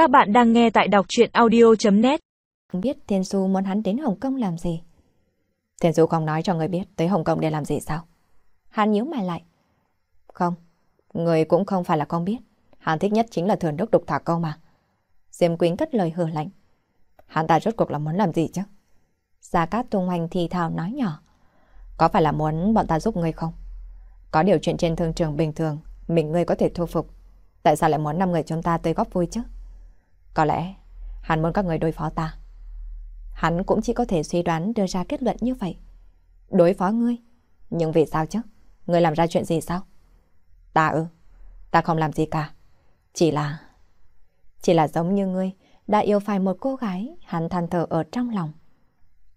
Các bạn đang nghe tại đọc chuyện audio.net Không biết Thiên Du muốn hắn đến Hồng Kông làm gì. Thiên Du không nói cho người biết tới Hồng Kông để làm gì sao? Hắn nhíu mày lại. Không, người cũng không phải là không biết. Hắn thích nhất chính là thường đốc đục thả câu mà. Diêm Quýnh cất lời hờ lạnh. Hắn ta rốt cuộc là muốn làm gì chứ? Gia Cát Tung Hoành thì thào nói nhỏ. Có phải là muốn bọn ta giúp ngươi không? Có điều chuyện trên thương trường bình thường, mình ngươi có thể thu phục. Tại sao lại muốn năm người chúng ta tới góp vui chứ? Có lẽ hắn muốn các người đối phó ta. Hắn cũng chỉ có thể suy đoán đưa ra kết luận như vậy. Đối phó ngươi? Nhưng vì sao chứ? Ngươi làm ra chuyện gì sao? Ta ư? Ta không làm gì cả. Chỉ là... Chỉ là giống như ngươi đã yêu phải một cô gái hắn than thở ở trong lòng.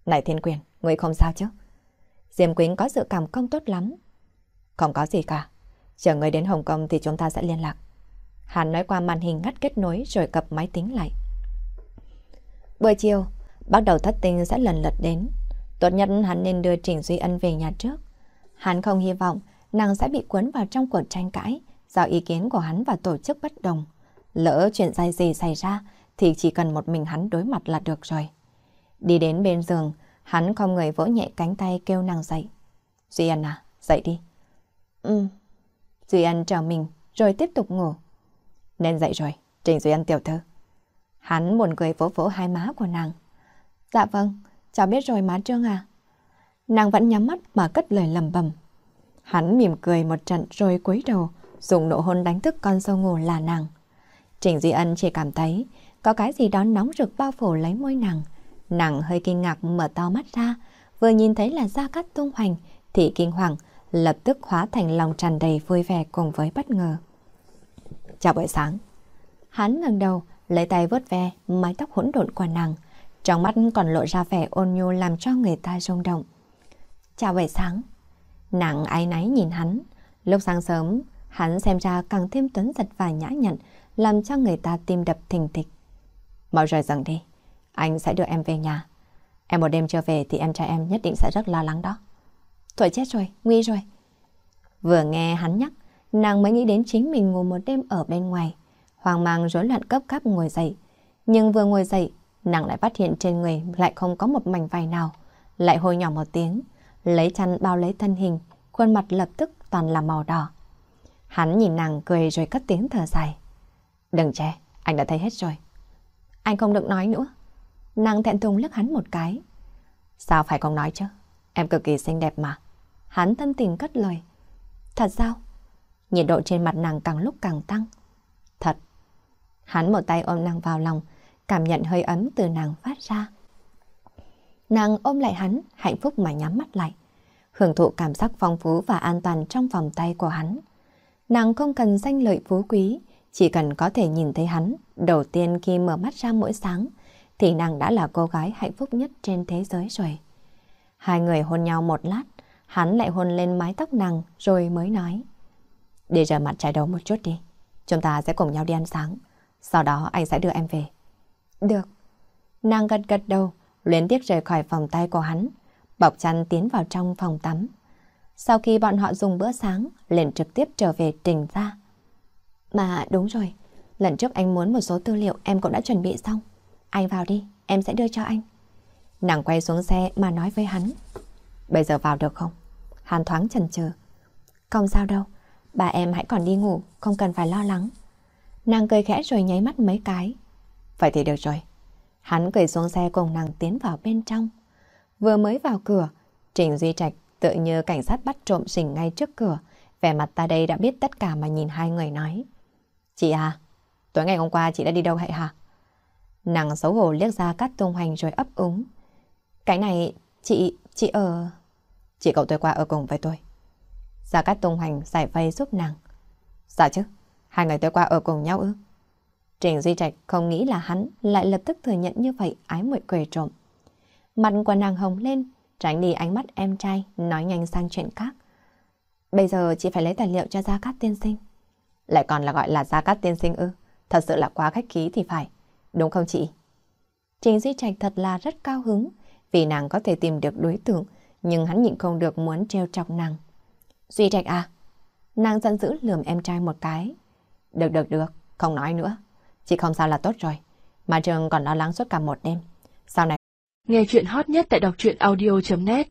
Này thiên quyền, ngươi không sao chứ? Diêm Quýnh có dự cảm không tốt lắm. Không có gì cả. Chờ ngươi đến Hồng Kông thì chúng ta sẽ liên lạc. Hắn nói qua màn hình ngắt kết nối rồi cập máy tính lại. Buổi chiều, bắt đầu thất tinh sẽ lần lượt đến. Tốt nhất hắn nên đưa Trình Duy Ân về nhà trước. Hắn không hy vọng nàng sẽ bị cuốn vào trong cuộc tranh cãi do ý kiến của hắn và tổ chức bất đồng. Lỡ chuyện dai gì xảy ra thì chỉ cần một mình hắn đối mặt là được rồi. Đi đến bên giường, hắn không người vỗ nhẹ cánh tay kêu nàng dậy. Duy Ân à, dậy đi. Ừ. Duy Ân trở mình rồi tiếp tục ngủ. Nên dậy rồi, Trình Duy anh tiểu thư. Hắn buồn cười vỗ vỗ hai má của nàng. Dạ vâng, cháu biết rồi má Trương à. Nàng vẫn nhắm mắt mà cất lời lầm bầm. Hắn mỉm cười một trận rồi cúi đầu, dùng nụ hôn đánh thức con sâu ngủ là nàng. Trình Duy Ân chỉ cảm thấy có cái gì đó nóng rực bao phủ lấy môi nàng. Nàng hơi kinh ngạc mở to mắt ra, vừa nhìn thấy là Gia Cát tung hoành, thì kinh hoàng, lập tức hóa thành lòng tràn đầy vui vẻ cùng với bất ngờ. Chào buổi sáng. Hắn ngẩng đầu, lấy tay vớt ve mái tóc hỗn độn của nàng, trong mắt còn lộ ra vẻ ôn nhu làm cho người ta rung động. Chào buổi sáng. Nàng ái náy nhìn hắn, lúc sáng sớm, hắn xem ra càng thêm tuấn giật và nhã nhặn, làm cho người ta tim đập thình thịch. Mau rời dần đi, anh sẽ đưa em về nhà. Em một đêm chưa về thì em trai em nhất định sẽ rất lo lắng đó. Thôi chết rồi, nguy rồi. Vừa nghe hắn nhắc, nàng mới nghĩ đến chính mình ngủ một đêm ở bên ngoài. Hoàng mang rối loạn cấp cấp ngồi dậy. Nhưng vừa ngồi dậy, nàng lại phát hiện trên người lại không có một mảnh vải nào. Lại hôi nhỏ một tiếng, lấy chăn bao lấy thân hình, khuôn mặt lập tức toàn là màu đỏ. Hắn nhìn nàng cười rồi cất tiếng thở dài. Đừng che, anh đã thấy hết rồi. Anh không được nói nữa. Nàng thẹn thùng lướt hắn một cái. Sao phải không nói chứ? Em cực kỳ xinh đẹp mà. Hắn thân tình cất lời. Thật sao? Nhiệt độ trên mặt nàng càng lúc càng tăng. Thật. Hắn một tay ôm nàng vào lòng, cảm nhận hơi ấm từ nàng phát ra. Nàng ôm lại hắn, hạnh phúc mà nhắm mắt lại. Hưởng thụ cảm giác phong phú và an toàn trong vòng tay của hắn. Nàng không cần danh lợi phú quý, chỉ cần có thể nhìn thấy hắn đầu tiên khi mở mắt ra mỗi sáng, thì nàng đã là cô gái hạnh phúc nhất trên thế giới rồi. Hai người hôn nhau một lát, hắn lại hôn lên mái tóc nàng rồi mới nói. Đi rửa mặt trái đấu một chút đi. Chúng ta sẽ cùng nhau đi ăn sáng. Sau đó anh sẽ đưa em về. Được. Nàng gật gật đầu, luyến tiếc rời khỏi phòng tay của hắn, bọc chăn tiến vào trong phòng tắm. Sau khi bọn họ dùng bữa sáng, liền trực tiếp trở về trình ra. Mà đúng rồi, lần trước anh muốn một số tư liệu em cũng đã chuẩn bị xong. Anh vào đi, em sẽ đưa cho anh. Nàng quay xuống xe mà nói với hắn. Bây giờ vào được không? Hắn thoáng chần chừ. Không sao đâu, bà em hãy còn đi ngủ, không cần phải lo lắng. Nàng cười khẽ rồi nháy mắt mấy cái. Vậy thì được rồi. Hắn cười xuống xe cùng nàng tiến vào bên trong. Vừa mới vào cửa, Trình Duy Trạch tự như cảnh sát bắt trộm Trình ngay trước cửa. Vẻ mặt ta đây đã biết tất cả mà nhìn hai người nói. Chị à, tối ngày hôm qua chị đã đi đâu vậy hả? Nàng xấu hổ liếc ra cắt tung hoành rồi ấp úng. Cái này, chị, chị ở... Chị cậu tôi qua ở cùng với tôi. Gia Cát Tung Hoành giải vây giúp nàng. Dạ chứ, hai người tới qua ở cùng nhau ư? Trình Duy Trạch không nghĩ là hắn lại lập tức thừa nhận như vậy ái muội cười trộm. Mặt của nàng hồng lên, tránh đi ánh mắt em trai, nói nhanh sang chuyện khác. Bây giờ chị phải lấy tài liệu cho Gia Cát tiên sinh. Lại còn là gọi là Gia Cát tiên sinh ư? Thật sự là quá khách khí thì phải. Đúng không chị? Trình Duy Trạch thật là rất cao hứng vì nàng có thể tìm được đối tượng, nhưng hắn nhịn không được muốn treo chọc nàng. Duy Trạch à? Nàng giận dữ lườm em trai một cái. Được được được, không nói nữa. Chị không sao là tốt rồi. Mà trường còn lo lắng suốt cả một đêm. Sau này... Nghe chuyện hot nhất tại đọc truyện audio.net